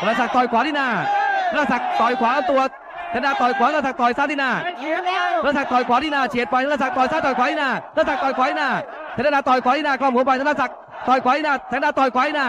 ธนศักดิ์ต่อยขวาที่หน้าธนศักดิ์ต่อยขวาตัวธนาต่อยขวาธนศักดิ์ต่อยซ้ายที่หน้าธนศักดิ์ต่อยขวาที่หน้าเฉียดไปธนศักดิ์ต่อยซ้ายต่อยขวาที่หน้าธนศักดิ์ต่อยขวาที่หน้าธนาต่อยขวาที่หน้ากล้องหัวไปธนศักดิ์ต่อยขวาที่หน้าธนาต่อยขวาที่หน้า